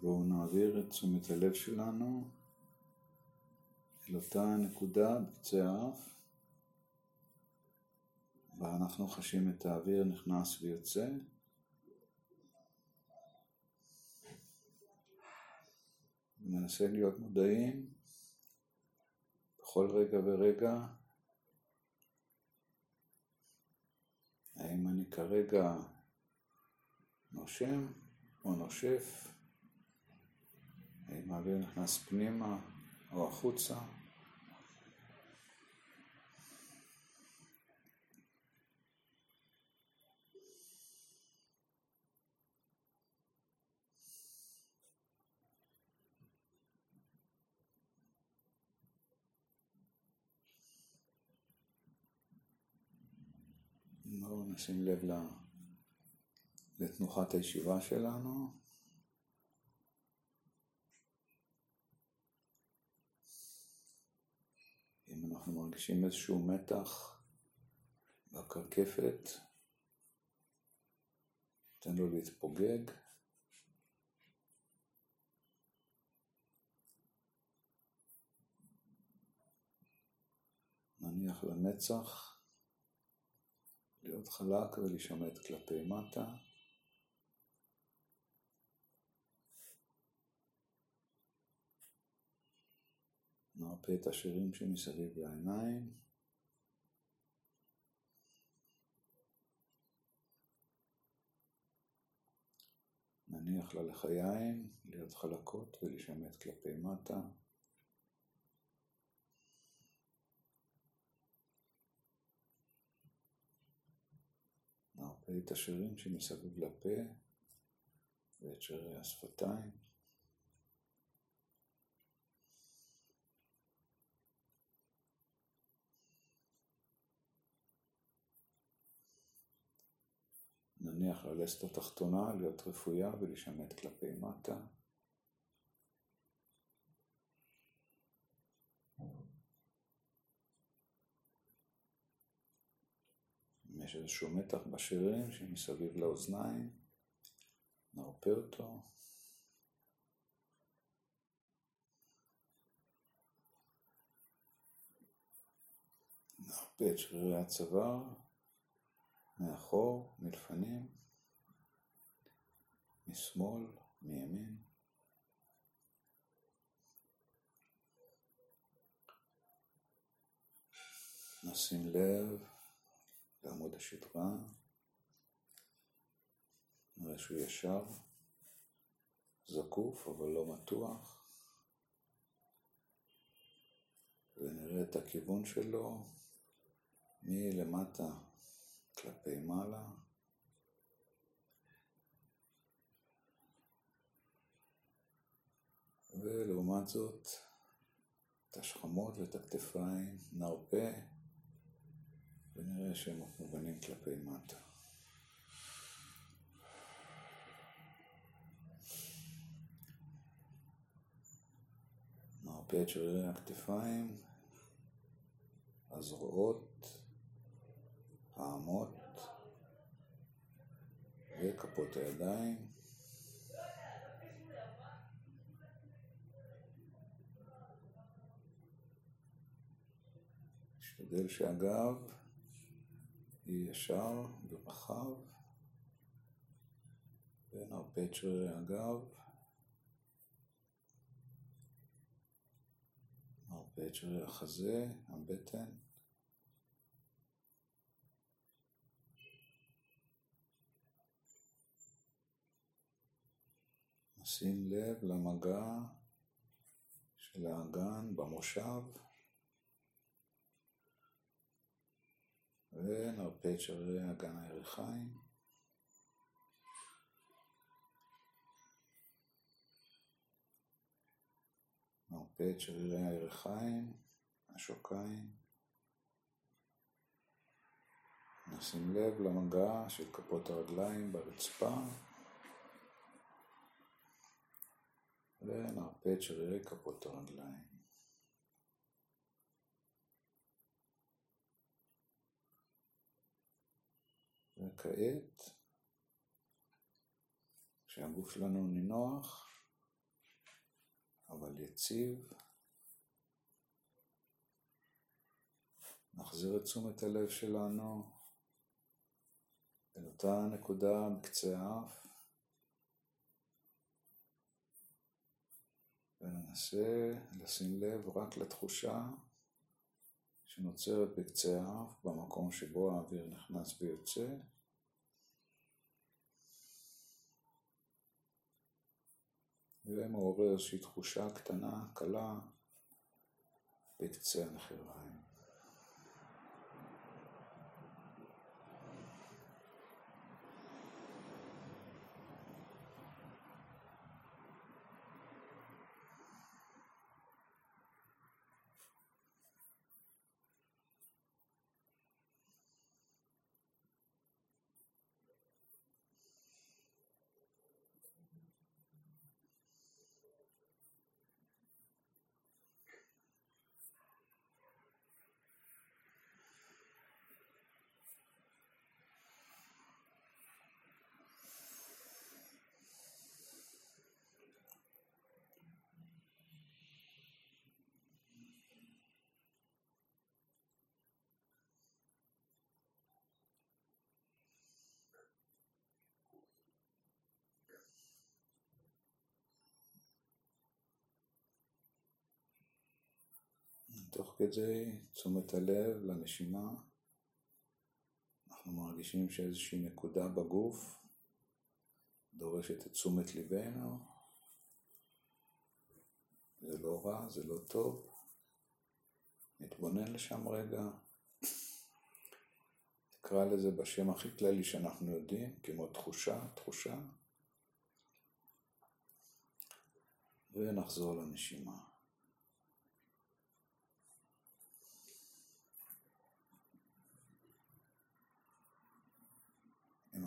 בואו נעביר את תשומת הלב שלנו אל אותה נקודה בקצה האף, בה אנחנו חשים את האוויר נכנס ויוצא. ומנסה להיות מודעים בכל רגע ורגע. האם אני כרגע נושם או נושף, האוויר נכנס פנימה או החוצה. בואו נשים לב לתנוחת הישיבה שלנו. אם אנחנו מרגישים איזשהו מתח בקרקפת, תן לו להתפוגג. נניח למצח. להיות חלק ולהישמט כלפי מטה. נרפה את השרירים שמסביב לעיניים. נניח ללחיים להיות חלקות ולהישמט כלפי מטה. נרפה את השרירים שמסביב לפה ואת שרירי השפתיים. נניח ללסת התחתונה, להיות רפויה ולהישמט כלפי מטה. יש איזשהו מתח בשרירים שמסביב לאוזניים, נרפה אותו. נרפה את שרירי הצוואר, מאחור, מלפנים, משמאל, מימין. נשים לב לעמוד השדרה, נראה שהוא ישר, זקוף אבל לא מתוח, ונראה את הכיוון שלו מלמטה כלפי מעלה. ולעומת זאת, את השכמות ואת הכתפיים נרפה ונראה שהם מובנים כלפי מטה. נרפה את שרירי הכתפיים, הזרועות, האמות וכפות הידיים. נשתדל שהגב יהיה ישר ורחב, ונרפה את שרירי הגב, נרפה את שרירי החזה, הבטן. נשים לב למגע של האגן במושב. ונרפה את שרירי אגן הירכיים. נרפה את שרירי הירכיים, השוקיים. נשים לב למגע של כפות הרגליים ברצפה. ונרפה את שרירי כפות הרגליים. וכעת, כשהגוף שלנו נינוח, אבל יציב. נחזיר את תשומת הלב שלנו אל אותה נקודה בקצה האף וננסה לשים לב רק לתחושה שנוצרת בקצה האף במקום שבו האוויר נכנס ויוצא ומעורר איזושהי תחושה קטנה, קלה, בקצה הנחיריים. תוך כדי תשומת הלב לנשימה, אנחנו מרגישים שאיזושהי נקודה בגוף דורשת את תשומת ליבנו. זה לא רע, זה לא טוב. נתבונן לשם רגע. נקרא לזה בשם הכי כללי שאנחנו יודעים, כמו תחושה, תחושה. ונחזור לנשימה.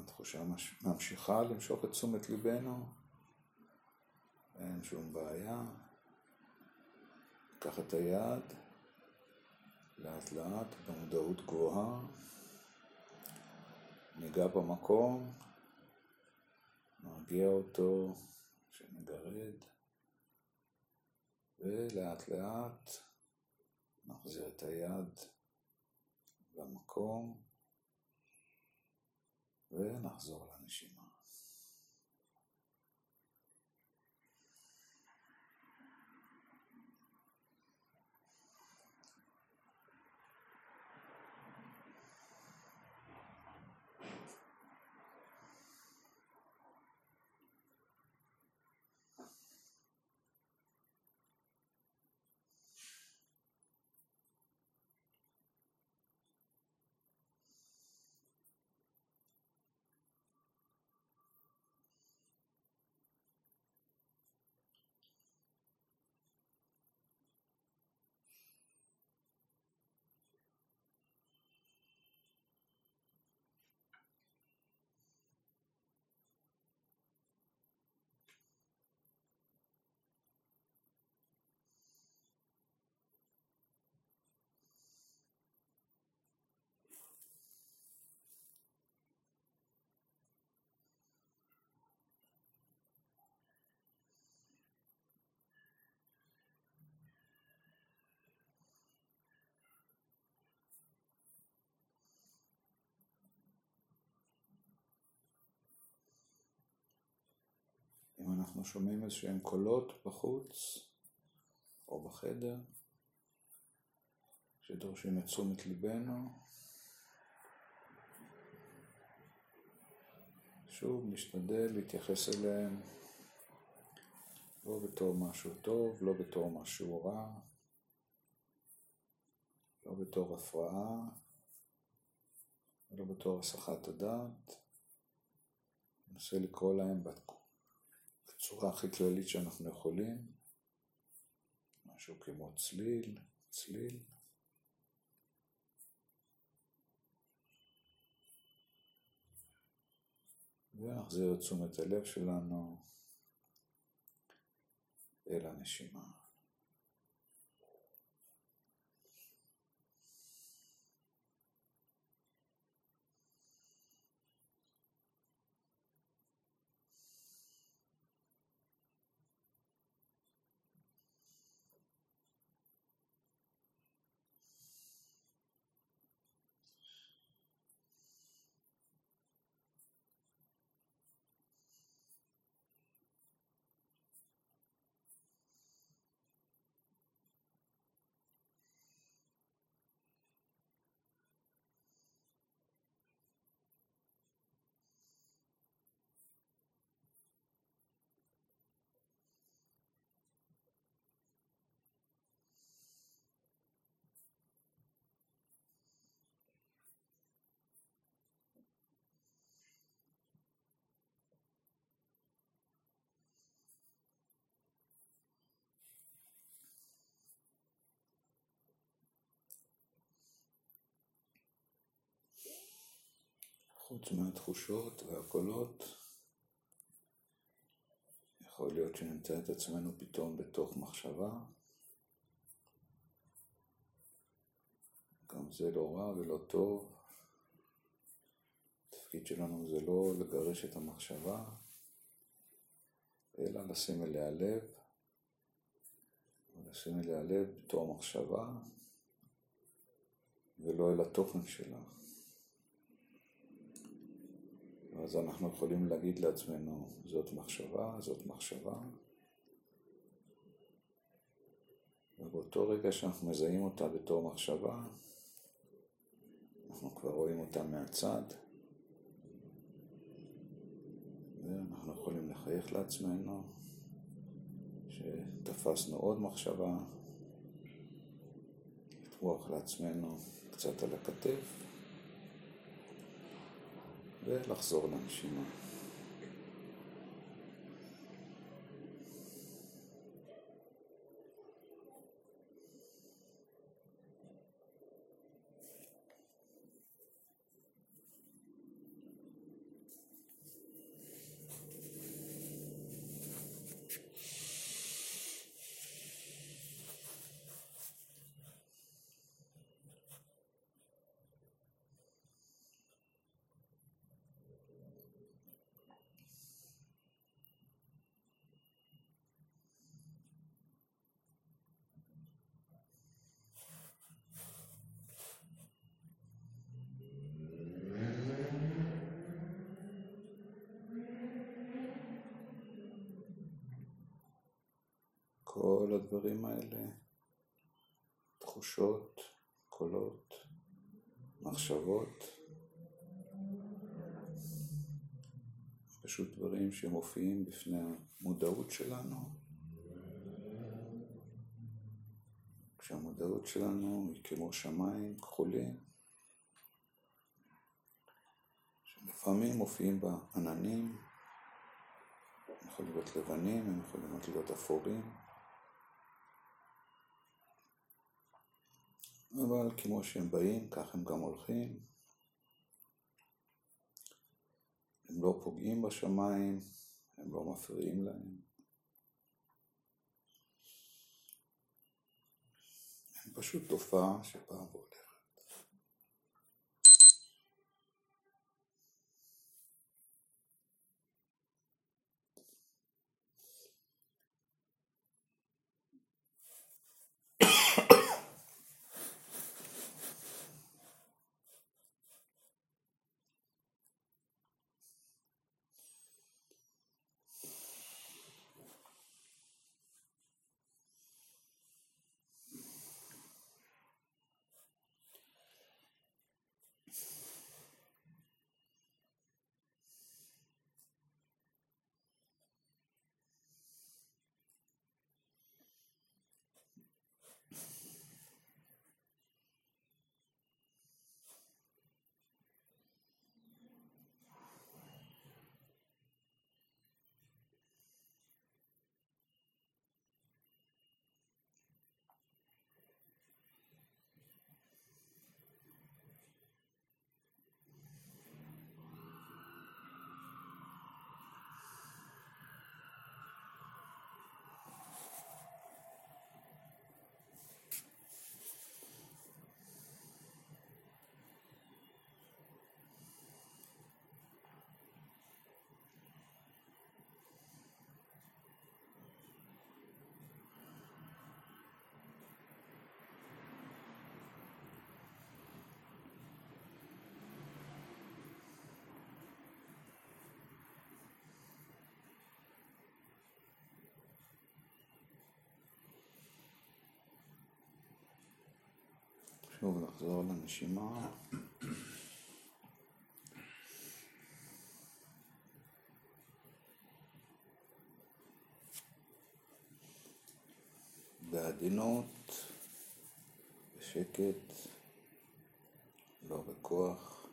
התחושה ממשיכה למשוך את תשומת ליבנו, אין שום בעיה. ניקח את היד, לאט לאט, במודעות גבוהה, ניגע במקום, נרגיע אותו, שנגרד, ולאט לאט נחזיר את היד למקום. ונחזור לנשימה. אם אנחנו שומעים איזשהם קולות בחוץ או בחדר שדורשים את תשומת ליבנו, שוב נשתדל להתייחס אליהם לא בתור משהו טוב, לא בתור משהו רע, לא בתור הפרעה, לא בתור הסחת הדעת. ננסה לקרוא להם בצורה הכי כללית שאנחנו יכולים, משהו כמו צליל, צליל. ונחזיר את תשומת הלב שלנו אל הנשימה. חוץ מהתחושות והקולות, יכול להיות שנמצא את עצמנו פתאום בתוך מחשבה. גם זה לא רע ולא טוב. התפקיד שלנו זה לא לגרש את המחשבה, אלא לשים אליה לב, לשים אליה לב בתור מחשבה, ולא אל התוכן שלה. אז אנחנו יכולים להגיד לעצמנו, זאת מחשבה, זאת מחשבה. ובאותו רגע שאנחנו מזהים אותה בתור מחשבה, אנחנו כבר רואים אותה מהצד, ואנחנו יכולים לחייך לעצמנו שתפסנו עוד מחשבה, לטרוח לעצמנו קצת על הכתף. ולחזור לנשימה. כל הדברים האלה, תחושות, קולות, מחשבות, פשוט דברים שמופיעים בפני המודעות שלנו. כשהמודעות שלנו היא כמו שמיים כחולים, שלפעמים מופיעים בה עננים, הם יכולים להיות לבנים, הם יכולים להיות אפורים. אבל כמו שהם באים, כך הם גם הולכים. הם לא פוגעים בשמיים, הם לא מפריעים להם. הם פשוט תופעה שבאה והולכת. שוב לחזור לנשימה. בעדינות, בשקט, לא בכוח,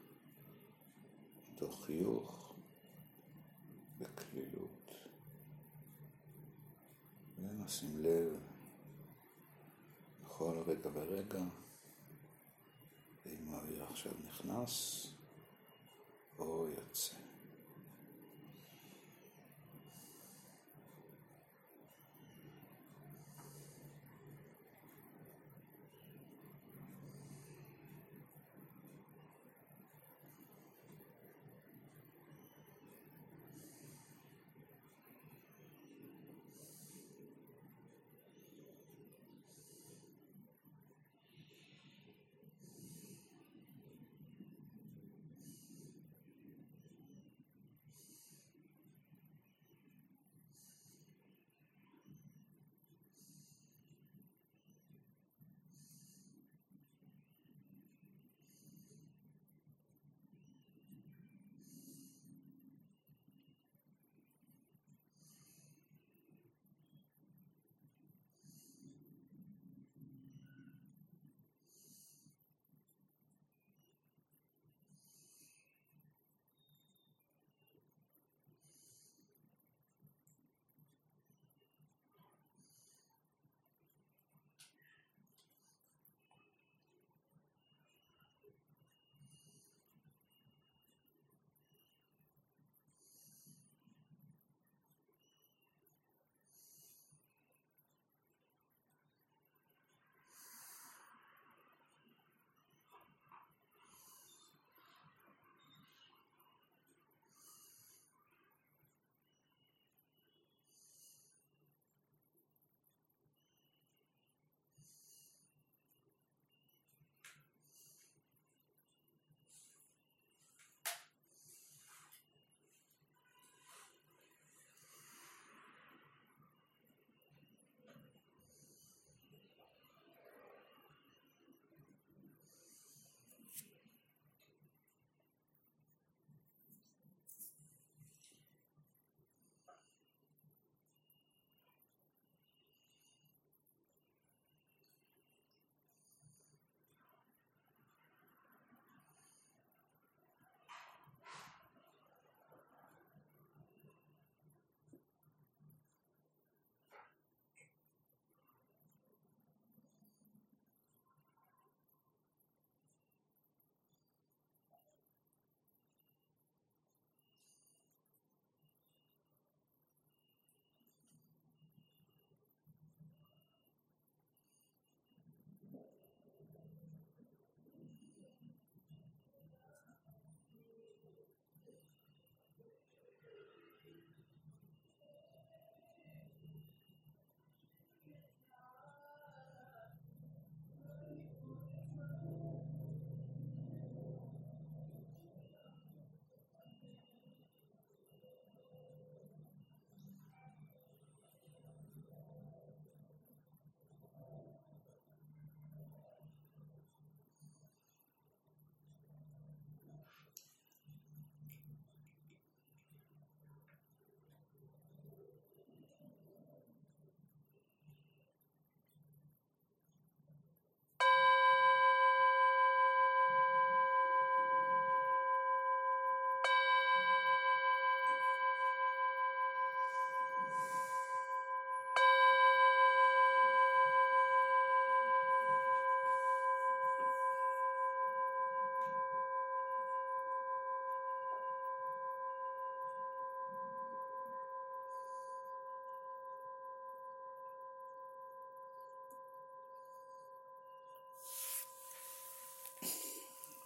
מתוך חיוך, בקלילות. ונשים לב בכל רגע ורגע. עכשיו נכנס או יוצא.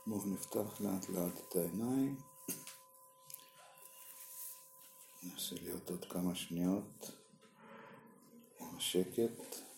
בואו נפתח לאט לאט את העיניים. ננסה להיות עוד כמה שניות עם השקט.